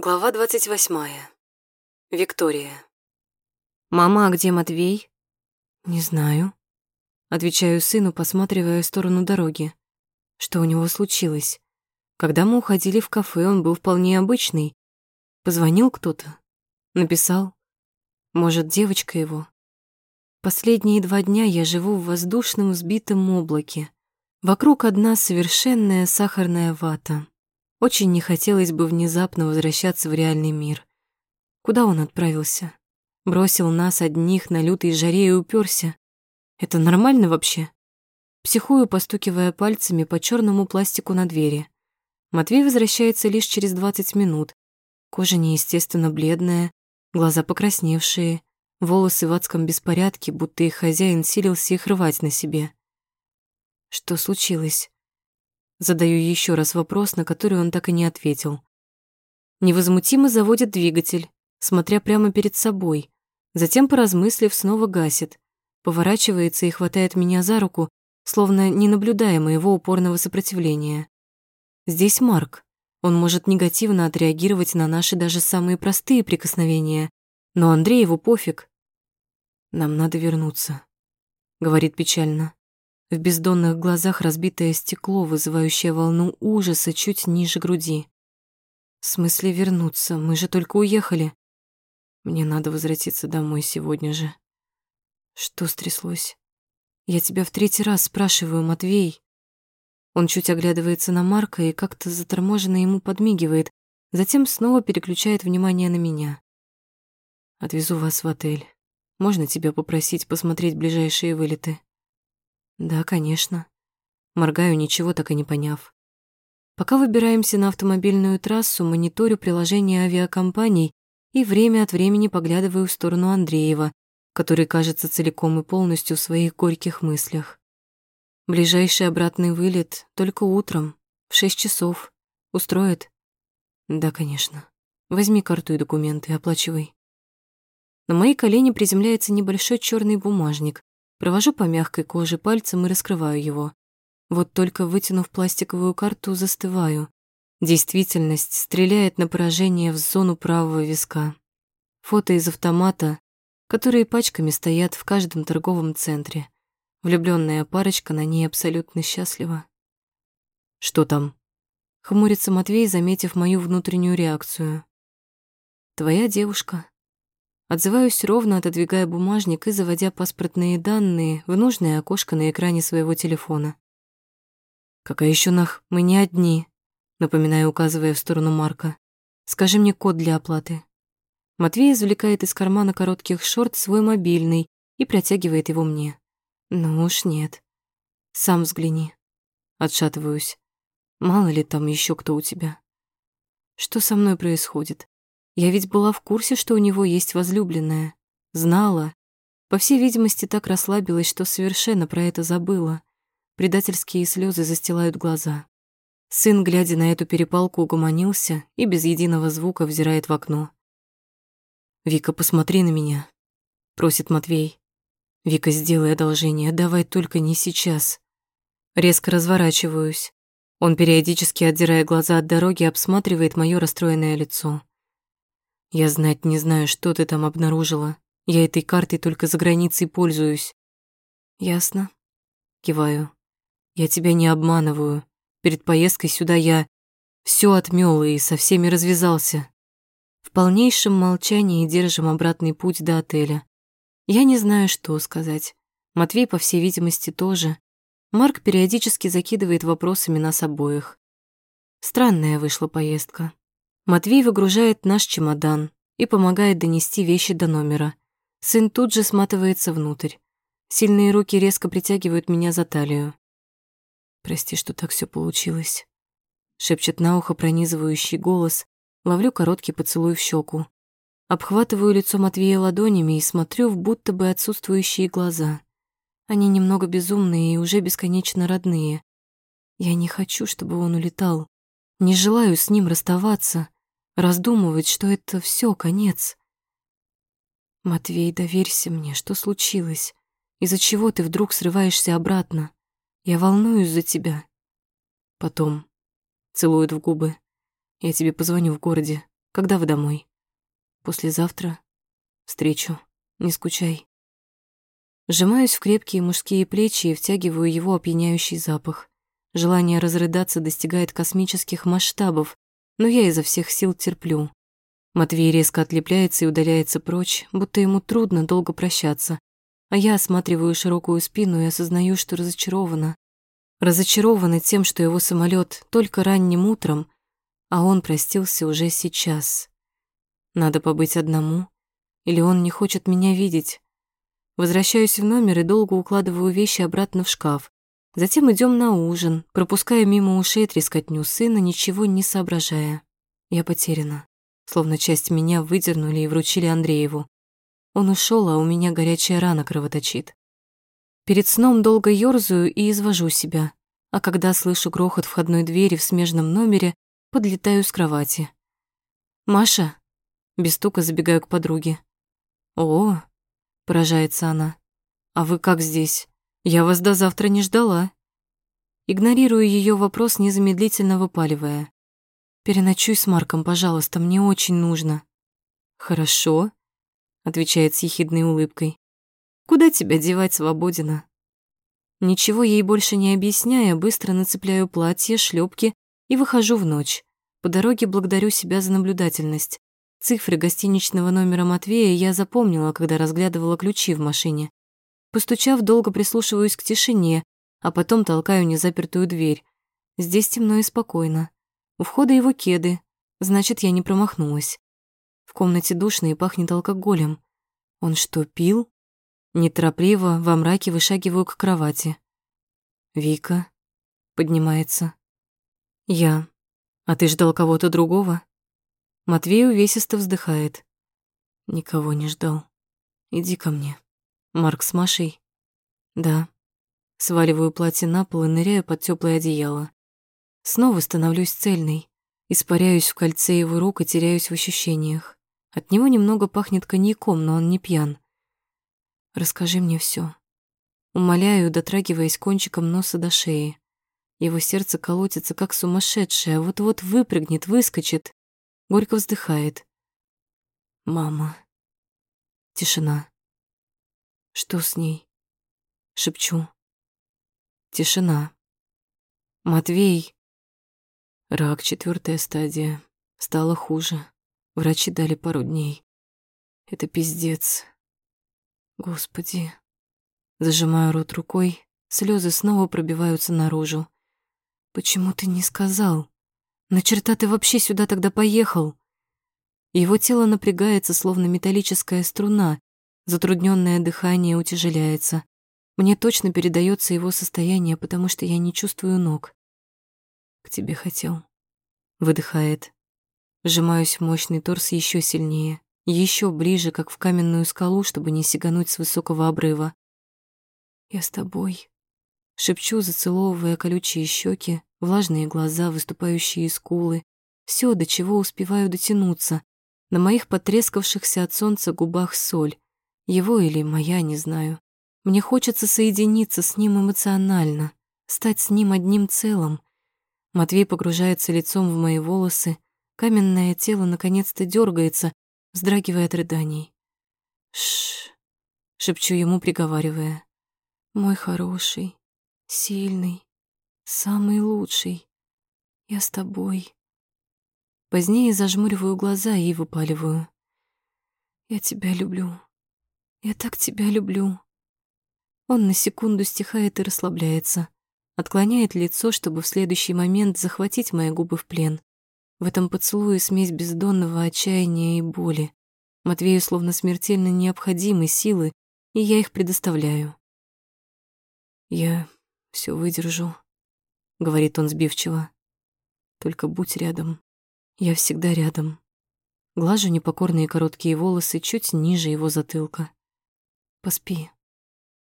Глава двадцать восьмая. Виктория. «Мама, а где Матвей?» «Не знаю», — отвечаю сыну, посматривая в сторону дороги. Что у него случилось? Когда мы уходили в кафе, он был вполне обычный. Позвонил кто-то? Написал? Может, девочка его? Последние два дня я живу в воздушном взбитом облаке. Вокруг одна совершенная сахарная вата. Очень не хотелось бы внезапно возвращаться в реальный мир. Куда он отправился? Бросил нас одних на лютой жаре и уперся. Это нормально вообще? Психую, постукивая пальцами по черному пластику на двери. Матвей возвращается лишь через 20 минут. Кожа неестественно бледная, глаза покрасневшие, волосы в адском беспорядке, будто их хозяин силился их рвать на себе. Что случилось? Задаю еще раз вопрос, на который он так и не ответил. Невозмутимо заводит двигатель, смотря прямо перед собой. Затем, поразмыслив, снова гасит. Поворачивается и хватает меня за руку, словно не наблюдая моего упорного сопротивления. Здесь Марк. Он может негативно отреагировать на наши даже самые простые прикосновения, но Андрееву пофиг. «Нам надо вернуться», — говорит печально. В бездонных глазах разбитое стекло, вызывающее волну ужаса чуть ниже груди. В смысле вернуться? Мы же только уехали. Мне надо возвратиться домой сегодня же. Что стряслось? Я тебя в третий раз спрашиваю, Матвей. Он чуть оглядывается на Марка и как-то заторможенно ему подмигивает, затем снова переключает внимание на меня. Отвезу вас в отель. Можно тебя попросить посмотреть ближайшие вылеты? Да, конечно. Моргаю, ничего так и не поняв. Пока выбираемся на автомобильную трассу, мониторю приложение авиакомпаний и время от времени поглядываю в сторону Андреева, который кажется целиком и полностью в своих горьких мыслях. Ближайший обратный вылет только утром, в шесть часов. Устроит? Да, конечно. Возьми карту и документы, оплачивай. На мои колени приземляется небольшой черный бумажник, Провожу по мягкой коже пальцем и раскрываю его. Вот только вытянув пластиковую карту, застываю. Действительность стреляет на поражение в зону правого виска. Фото из автомата, которые пачками стоят в каждом торговом центре. Влюбленная парочка на ней абсолютно счастлива. «Что там?» — хмурится Матвей, заметив мою внутреннюю реакцию. «Твоя девушка», Отзываюсь ровно, отодвигая бумажник и заводя паспортные данные в нужное окошко на экране своего телефона. «Какая еще нах? Мы не одни», напоминаю, указывая в сторону Марка. «Скажи мне код для оплаты». Матвей извлекает из кармана коротких шорт свой мобильный и протягивает его мне. «Ну уж нет. Сам взгляни». Отшатываюсь. Мало ли там еще кто у тебя. Что со мной происходит? Я ведь была в курсе, что у него есть возлюбленная. Знала. По всей видимости, так расслабилась, что совершенно про это забыла. Предательские слезы застилают глаза. Сын, глядя на эту перепалку, угомонился и без единого звука взирает в окно. «Вика, посмотри на меня», — просит Матвей. «Вика, сделай одолжение, давай только не сейчас». Резко разворачиваюсь. Он, периодически отдирая глаза от дороги, обсматривает моё расстроенное лицо. Я знать не знаю, что ты там обнаружила. Я этой картой только за границей пользуюсь. Ясно. Киваю. Я тебя не обманываю. Перед поездкой сюда я все отмёл и со всеми развязался. В полнейшем молчании держим обратный путь до отеля. Я не знаю, что сказать. Матвей, по всей видимости, тоже. Марк периодически закидывает вопросами нас обоих. Странная вышла поездка. Матвей выгружает наш чемодан и помогает донести вещи до номера. Сын тут же сматывается внутрь. Сильные руки резко притягивают меня за талию. «Прости, что так все получилось», — шепчет на ухо пронизывающий голос. Ловлю короткий поцелуй в щеку. Обхватываю лицо Матвея ладонями и смотрю в будто бы отсутствующие глаза. Они немного безумные и уже бесконечно родные. Я не хочу, чтобы он улетал. Не желаю с ним расставаться раздумывать, что это все конец. Матвей, доверься мне, что случилось? Из-за чего ты вдруг срываешься обратно? Я волнуюсь за тебя. Потом целует в губы. Я тебе позвоню в городе, Когда вы домой? Послезавтра. Встречу. Не скучай. Сжимаюсь в крепкие мужские плечи и втягиваю его опьяняющий запах. Желание разрыдаться достигает космических масштабов, но я изо всех сил терплю. Матвей резко отлепляется и удаляется прочь, будто ему трудно долго прощаться. А я осматриваю широкую спину и осознаю, что разочарована. Разочарована тем, что его самолет только ранним утром, а он простился уже сейчас. Надо побыть одному, или он не хочет меня видеть. Возвращаюсь в номер и долго укладываю вещи обратно в шкаф. Затем идем на ужин, пропуская мимо ушей трескотню сына, ничего не соображая. Я потеряна. Словно часть меня выдернули и вручили Андрееву. Он ушел, а у меня горячая рана кровоточит. Перед сном долго ёрзаю и извожу себя, а когда слышу грохот входной двери в смежном номере, подлетаю с кровати. «Маша?» Без стука забегаю к подруге. «О, поражается она. «А вы как здесь? Я вас до завтра не ждала». Игнорирую ее вопрос, незамедлительно выпаливая. «Переночуй с Марком, пожалуйста, мне очень нужно». «Хорошо», — отвечает с ехидной улыбкой. «Куда тебя девать, свободина?» Ничего ей больше не объясняя, быстро нацепляю платье, шлепки и выхожу в ночь. По дороге благодарю себя за наблюдательность. Цифры гостиничного номера Матвея я запомнила, когда разглядывала ключи в машине. Постучав, долго прислушиваюсь к тишине, а потом толкаю незапертую дверь. Здесь темно и спокойно. У входа его кеды, значит, я не промахнулась. В комнате душно и пахнет алкоголем. Он что, пил? Неторопливо во мраке вышагиваю к кровати. Вика поднимается. Я. А ты ждал кого-то другого? Матвей увесисто вздыхает. Никого не ждал. Иди ко мне. Марк с Машей? Да. Сваливаю платье на пол и ныряю под тёплое одеяло. Снова становлюсь цельной. Испаряюсь в кольце его рук и теряюсь в ощущениях. От него немного пахнет коньяком, но он не пьян. Расскажи мне всё. Умоляю, дотрагиваясь кончиком носа до шеи. Его сердце колотится, как сумасшедшее, а вот-вот выпрыгнет, выскочит. Горько вздыхает. «Мама». Тишина. «Что с ней?» Шепчу. Тишина. «Матвей». Рак, четвертая стадия. Стало хуже. Врачи дали пару дней. Это пиздец. Господи. Зажимаю рот рукой, слезы снова пробиваются наружу. Почему ты не сказал? На черта ты вообще сюда тогда поехал? Его тело напрягается, словно металлическая струна, затрудненное дыхание утяжеляется. Мне точно передается его состояние, потому что я не чувствую ног. К тебе хотел. Выдыхает. Сжимаюсь в мощный торс еще сильнее, еще ближе, как в каменную скалу, чтобы не сигануть с высокого обрыва. Я с тобой. Шепчу, зацеловывая колючие щеки, влажные глаза, выступающие скулы, все, до чего успеваю дотянуться. На моих потрескавшихся от солнца губах соль. Его или моя, не знаю. Мне хочется соединиться с ним эмоционально, стать с ним одним целым. Матвей погружается лицом в мои волосы, каменное тело наконец-то дергается, вздрагивая от рыданий. Шш, шепчу ему, приговаривая. Мой хороший, сильный, самый лучший. Я с тобой. Позднее зажмуриваю глаза и выпаливаю. Я тебя люблю. Я так тебя люблю. Он на секунду стихает и расслабляется, отклоняет лицо, чтобы в следующий момент захватить мои губы в плен. В этом поцелуе смесь бездонного отчаяния и боли. Матвею словно смертельно необходимы силы, и я их предоставляю. Я все выдержу, — говорит он сбивчиво. «Только будь рядом. Я всегда рядом». Глажу непокорные короткие волосы чуть ниже его затылка. «Поспи.